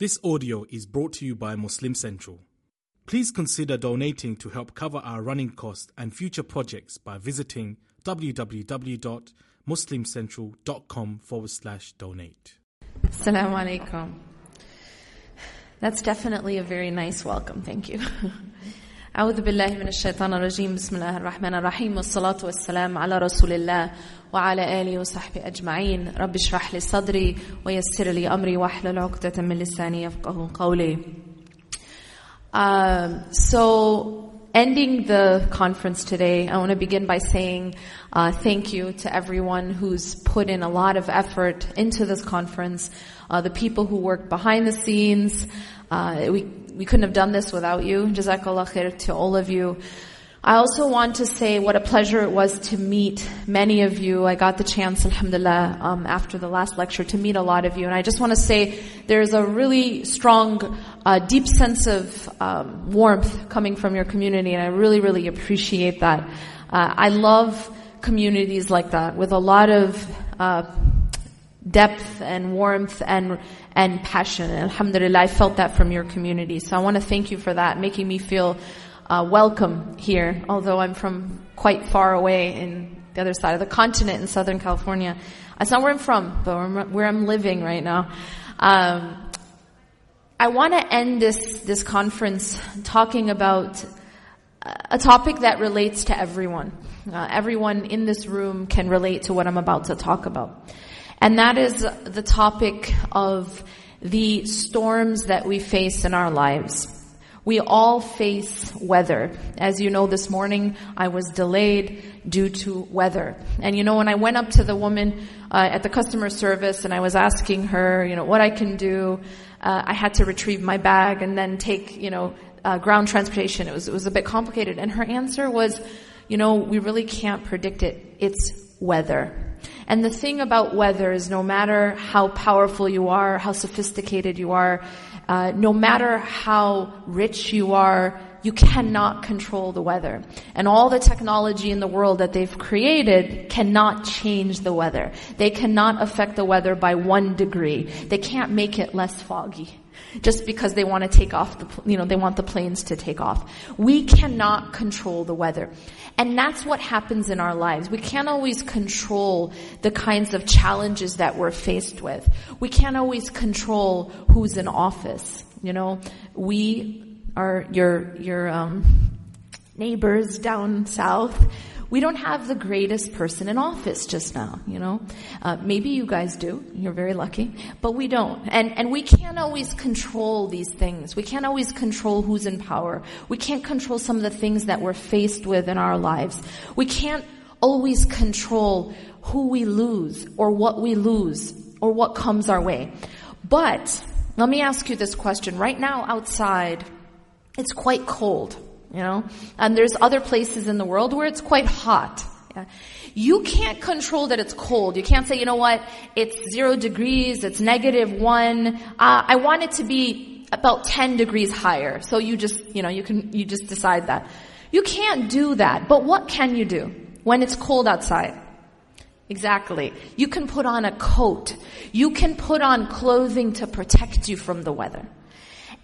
This audio is brought to you by Muslim Central. Please consider donating to help cover our running costs and future projects by visiting www.muslimcentral.com forward slash donate. Assalamu alaikum. That's definitely a very nice welcome. Thank you. أعوذ بالله من الشيطان الرجيم بسم الله الرحمن الرحيم والصلاة والسلام على رسول الله وعلى آله وصحبه أجمعين رب اشرح لي صدري ويسر لي أمري واحلل عقدة من لساني يفقه قولي um, So ending the conference today, I want to begin by saying uh, thank you to everyone who's put in a lot of effort into this conference, uh, the people who work behind the scenes. uh, we we couldn't have done this without you. Jazakallah khair to all of you. I also want to say what a pleasure it was to meet many of you. I got the chance, alhamdulillah, um, after the last lecture to meet a lot of you. And I just want to say there's a really strong, uh, deep sense of um, warmth coming from your community. And I really, really appreciate that. Uh, I love communities like that with a lot of uh, depth and warmth and and passion. And alhamdulillah, I felt that from your community. So I want to thank you for that, making me feel uh, welcome here, although I'm from quite far away in the other side of the continent in Southern California. That's not where I'm from, but where I'm living right now. Um, I want to end this, this conference talking about a topic that relates to everyone. Uh, everyone in this room can relate to what I'm about to talk about. And that is the topic of the storms that we face in our lives. We all face weather. As you know, this morning I was delayed due to weather. And you know, when I went up to the woman uh, at the customer service and I was asking her, you know, what I can do, uh, I had to retrieve my bag and then take, you know, uh, ground transportation. It was it was a bit complicated. And her answer was, you know, we really can't predict it. It's weather. And the thing about weather is no matter how powerful you are, how sophisticated you are, uh, no matter how rich you are, you cannot control the weather. And all the technology in the world that they've created cannot change the weather. They cannot affect the weather by one degree. They can't make it less foggy just because they want to take off the, you know, they want the planes to take off. We cannot control the weather. And that's what happens in our lives. We can't always control the kinds of challenges that we're faced with. We can't always control who's in office. You know, we are your, your, um, neighbors down south we don't have the greatest person in office just now, you know. Uh, maybe you guys do. You're very lucky, but we don't. And and we can't always control these things. We can't always control who's in power. We can't control some of the things that we're faced with in our lives. We can't always control who we lose or what we lose or what comes our way. But let me ask you this question. Right now outside, it's quite cold you know? And there's other places in the world where it's quite hot. Yeah. You can't control that it's cold. You can't say, you know what, it's zero degrees, it's negative one. Uh, I want it to be about 10 degrees higher. So you just, you know, you can, you just decide that. You can't do that. But what can you do when it's cold outside? Exactly. You can put on a coat. You can put on clothing to protect you from the weather.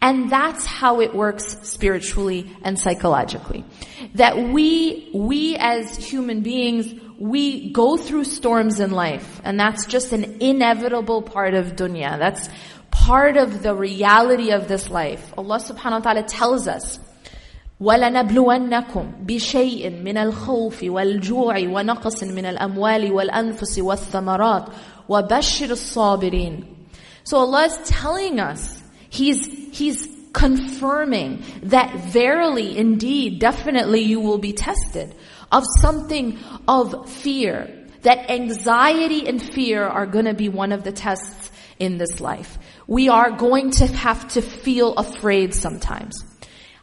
And that's how it works spiritually and psychologically. That we, we as human beings, we go through storms in life, and that's just an inevitable part of dunya. That's part of the reality of this life. Allah subhanahu wa ta'ala tells us, ولنبلونكم بشيء من الخوف والجوع ونقص من الأموال والأنفس والثمرات وبشر الصابرين. So Allah is telling us He's, he's confirming that verily, indeed, definitely you will be tested of something of fear. That anxiety and fear are going to be one of the tests in this life. We are going to have to feel afraid sometimes.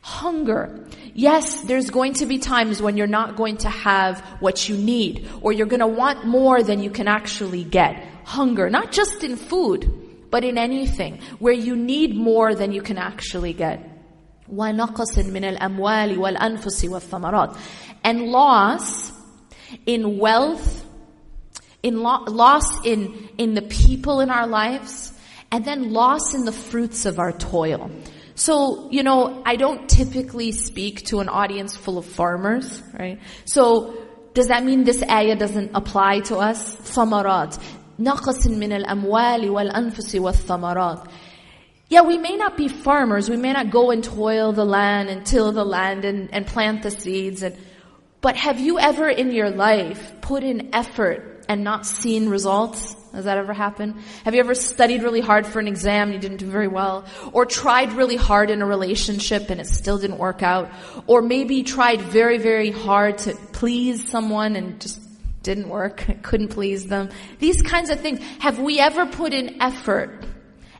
Hunger. Yes, there's going to be times when you're not going to have what you need, or you're going to want more than you can actually get. Hunger, not just in food, but in anything where you need more than you can actually get. وَنَقَصٍ مِنَ الْأَمْوَالِ وَالْأَنفُسِ وَالثَّمَرَاتِ And loss in wealth, in lo- loss in, in the people in our lives, and then loss in the fruits of our toil. So, you know, I don't typically speak to an audience full of farmers, right? So, does that mean this ayah doesn't apply to us? ثمرات نقص من الأموال والأنفس والثمرات yeah, we may not be farmers. We may not go and toil the land and till the land and, and plant the seeds. And, but have you ever in your life put in effort and not seen results? Has that ever happened? Have you ever studied really hard for an exam and you didn't do very well? Or tried really hard in a relationship and it still didn't work out? Or maybe tried very, very hard to please someone and just didn't work, couldn't please them. These kinds of things. Have we ever put in effort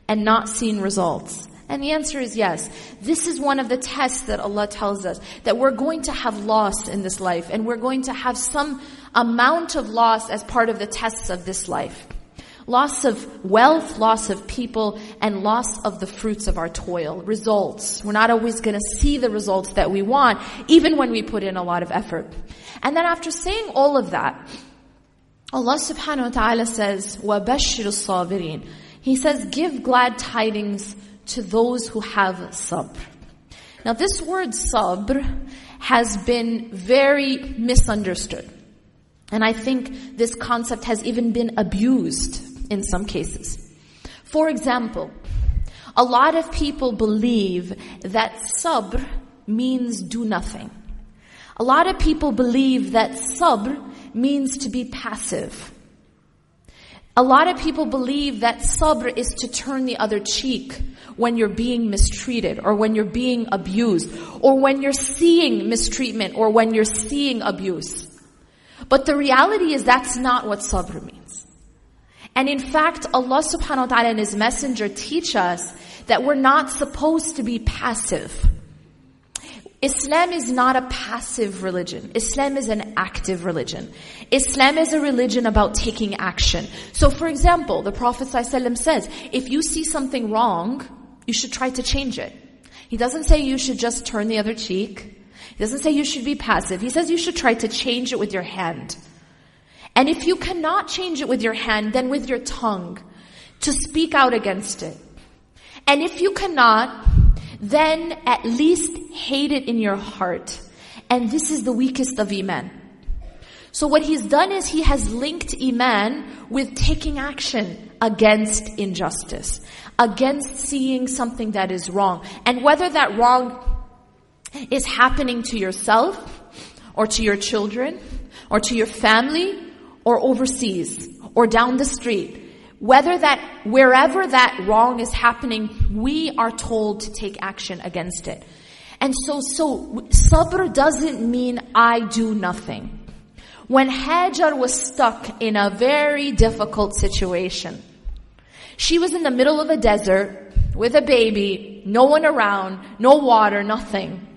and not seen results? And the answer is yes. This is one of the tests that Allah tells us that we're going to have loss in this life and we're going to have some amount of loss as part of the tests of this life. Loss of wealth, loss of people, and loss of the fruits of our toil. Results. We're not always going to see the results that we want, even when we put in a lot of effort. And then after saying all of that, Allah subhanahu wa ta'ala says, وَبَشِّرُ الصَّابِرِينَ he says, give glad tidings to those who have sabr. Now this word sabr has been very misunderstood. And I think this concept has even been abused in some cases. For example, a lot of people believe that sabr means do nothing. A lot of people believe that sabr means to be passive. A lot of people believe that sabr is to turn the other cheek when you're being mistreated or when you're being abused or when you're seeing mistreatment or when you're seeing abuse. But the reality is that's not what sabr means. And in fact, Allah subhanahu wa ta'ala and His messenger teach us that we're not supposed to be passive. Islam is not a passive religion. Islam is an active religion. Islam is a religion about taking action. So for example, the Prophet ﷺ says, if you see something wrong, you should try to change it. He doesn't say you should just turn the other cheek. He doesn't say you should be passive. He says you should try to change it with your hand. And if you cannot change it with your hand, then with your tongue, to speak out against it. And if you cannot, then at least hate it in your heart. And this is the weakest of Iman. So what he's done is he has linked Iman with taking action against injustice, against seeing something that is wrong. And whether that wrong is happening to yourself, or to your children, or to your family, or overseas, or down the street, whether that, wherever that wrong is happening, we are told to take action against it. And so, so, sabr doesn't mean I do nothing. When Hajar was stuck in a very difficult situation, she was in the middle of a desert with a baby, no one around, no water, nothing.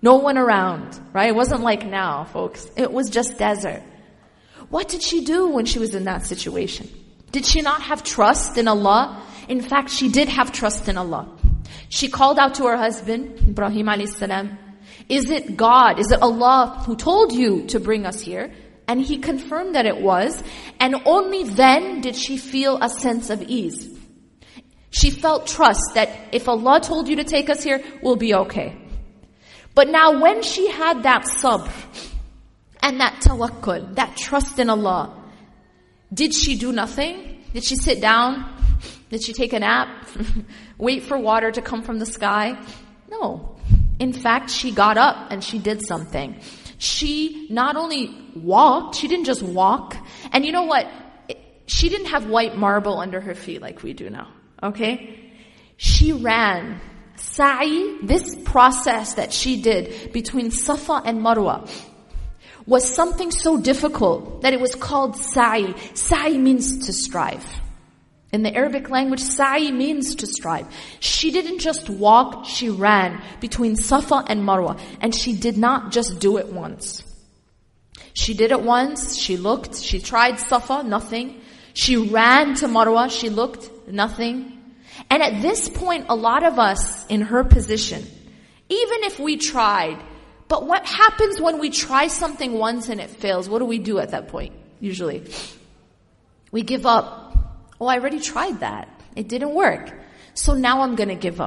No one around, right? It wasn't like now, folks. It was just desert. What did she do when she was in that situation? Did she not have trust in Allah? In fact, she did have trust in Allah. She called out to her husband, Ibrahim alayhi salam, is it God, is it Allah who told you to bring us here? And he confirmed that it was. And only then did she feel a sense of ease. She felt trust that if Allah told you to take us here, we'll be okay. But now when she had that sabr and that tawakkul, that trust in Allah, did she do nothing? Did she sit down? Did she take a nap? Wait for water to come from the sky? No. In fact, she got up and she did something. She not only walked, she didn't just walk. And you know what? She didn't have white marble under her feet like we do now. Okay? She ran. Sa'i, this process that she did between Safa and Marwa, was something so difficult that it was called sa'i. Sa'i means to strive. In the Arabic language, sa'i means to strive. She didn't just walk, she ran between Safa and Marwa. And she did not just do it once. She did it once, she looked, she tried Safa, nothing. She ran to Marwa, she looked, nothing. And at this point, a lot of us in her position, even if we tried, but what happens when we try something once and it fails? What do we do at that point, usually? We give up. Oh, I already tried that. It didn't work. So now I'm gonna give up.